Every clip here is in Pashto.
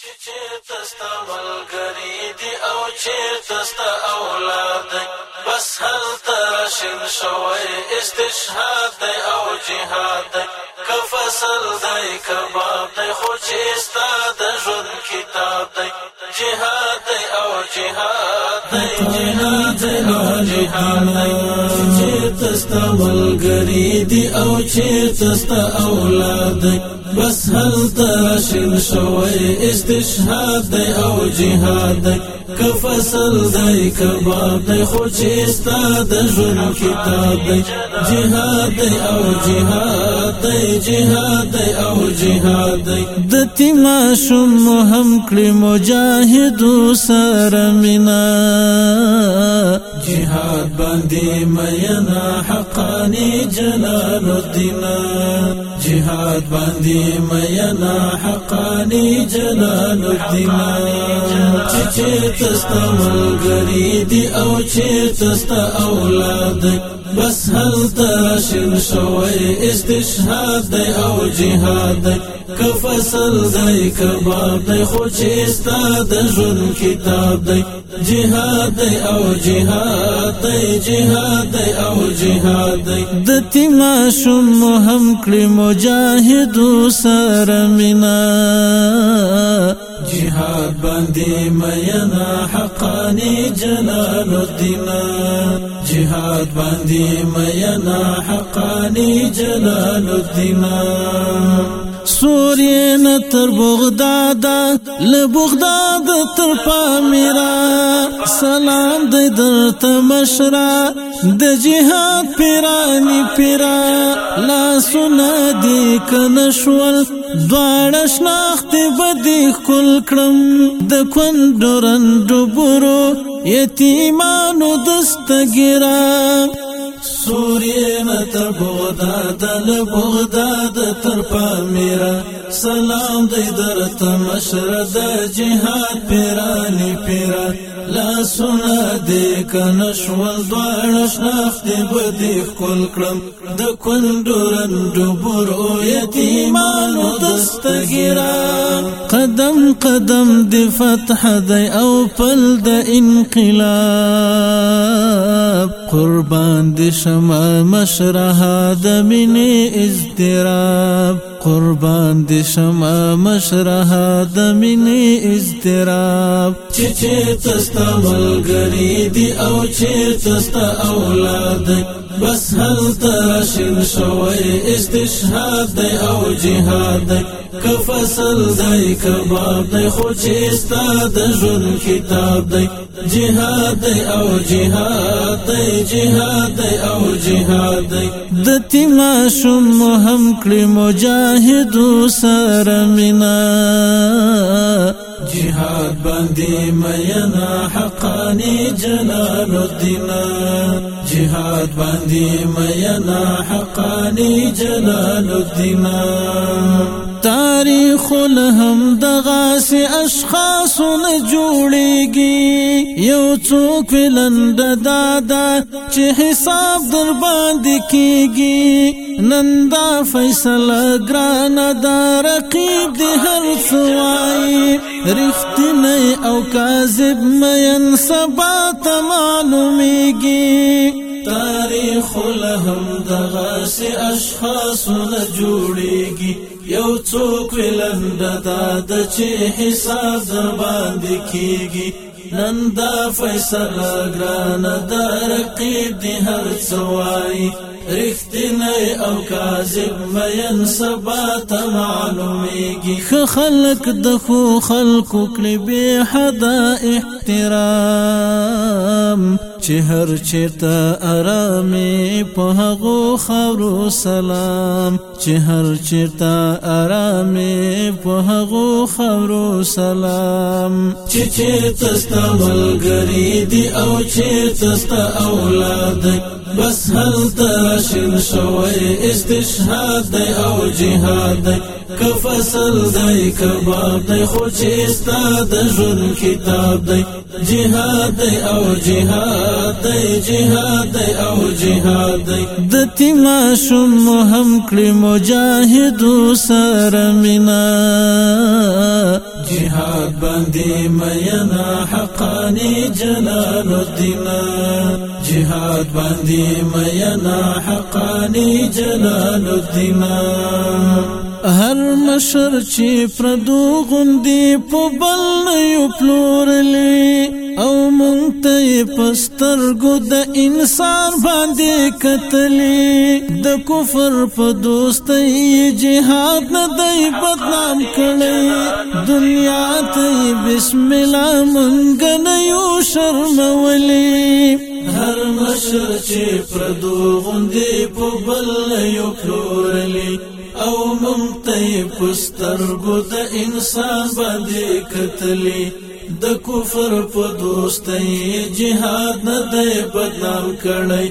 چې چېرته ستا ملګري دي او چېرته ستا اولاد دی بس هلته راشین شوی استشهاد دی او جهاد دی که فصل دی کباب دی خو چې ستا د ژوند کتاب دی جهاد دی چې تستا ولګری دی او چې تستا اولاد بس هل تاشل شوی استشهاد دی او جهاد کفصل دی کباب دی خو چې استا د ژوند کتاب دی جهاد دی او جهاد جهاد دی جهاد دی او جهاد دی د تیما شوم هم کړی مجاهد سره مینا جهاد باندې مینا حقانی جلال الدین جهاد باندې مینا حقانی جلال الدین چې تستملګری دی او چې تست اولاد بس هل تاشن شوي استشهاد او جهاد پاک فصل دی کباب دی خو چې ستا د ژوند کتاب دی جهاد دی او جهاد دی جهاد دی او جهاد دی د تیما شوم هم کړی مجاهدو سره مینا جهاد باندې مینا حقانی جلال الدین جهاد باندې مینا حقانی جلال الدین سورین تر بغداد ل بغداد تر پامیرا سلام د درت مشرا د جهاد پیرانی پیرا لا سنا دی کنشول دواړه شناخت بدی کل کړم د کندرن ډبرو یتیمانو دستګرا سورینا تر بغداد له بغداد تر پامیرا سلام دې درته مشرد جهاد پیرانی پیرا لا سنا دې کنه شول دوړ شناخت بدې خپل کړم د کندورن دبر او یتیمانو دستګرا قدم قدم دې فتح دې او پل د انقلاب قربان دي شمع مشرها د مینې اضطراب قربان دي شما مشره د مینې اضطراب چې چېرته ستا ملګري دي او چېرته ستا اولاد بس هلته شین شوی استشهاد دی او جهاد دی که فصل دی کباب دی خو چې ستا د ژوند کتاب دی جهاد دی او جهاد دی جهاد دی او جهاد د تیما شوم هم کړی مجاهد سره مینا جهاد باندې مینا حقانی جلال الدین جهاد باندې مینا حقانی جلال الدین تاریخونه هم د غاس اشخاصونه جوړيږي یو څوک ولند دادا چې حساب در باندې کیږي نندا فیصله ګران دا رقیب دی هر سوای رښتینه او کاذب مې سبا ته معلومیږي تاریخ لهم دغه سي اشخاص نه جوړيږي یو څوک ولند دا د چې حساب در باندې کیږي نن دا فیصله ګران دا رقیب دی هر سوای رښتینی او کاذب مېن سبا ته معلومیږي خ خلق د خو خلق کړي به حدا احترام چې هر چیرته آرامې په هغو خاورو سلام چې هر چیرته آرامې په هغو خاورو سلام چې چیرته ستا ملګری دي او چیرته ستا اولاد بس هلته شین شوی استشهاد او جهاد دی که فصل دی کباب دی خو چې ستا د ژوند کتاب دی جهاد دی او جهاد دی جهاد دی او جهاد دی د تیما شوم هم کړی مجاهدو سره مینا جهاد باندې مینا حقانی جلال الدین جهاد باندې مینا حقانی جلال الدین هر مشر چې پردو غوندي په بل یو پلورلې او مونږ ته پستر ګو د انسان باندې قتلې د کفر په دوستۍ جهاد نه دی بدنام کړي دنیا ته بسم الله مونږ نه یو شرمولې هر مشر چې پردو غوندي په بل یو پلورلې او منطي پسترګو د انسان باندې کتلې د کفر په دوستۍ جهاد نه دی بدنام کړی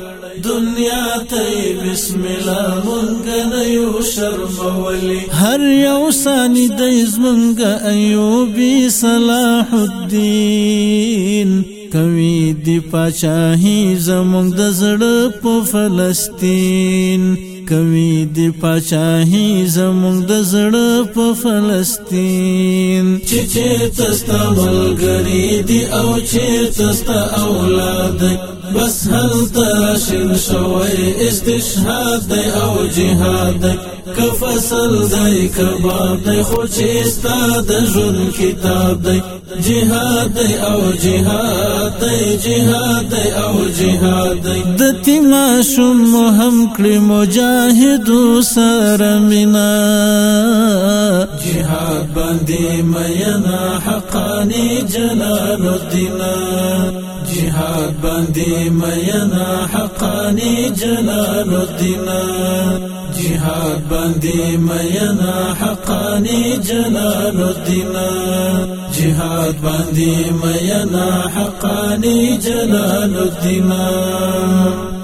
دنیا ته بسم الله مونږ نه یو شرمولي هر یو ثاني د زمونږ ایوبي صلاح الدین کوي دی پاچاهي زمونږ د زړه په فلسطین کوي د پاچاهي زموږ د زړه په فلسطین چې چې تستا ملګری دی او چې تستا اولاد بس هل تاشن شوی استشهاد او جهاد که فصل دی کباب دی خو چې ستا د ژوند کتاب دی جهاد دی او جهاد دی جهاد دی او جهاد دی د تیما شوم هم کړی مجاهد سره مینا جهاد باندې مینا حقانی جلال الدین جهاد باندې مینا حقانی جلال الدین جهاد باندې مینا حقانی جلال الدین جهاد باندې مینا حقانی جلال الدین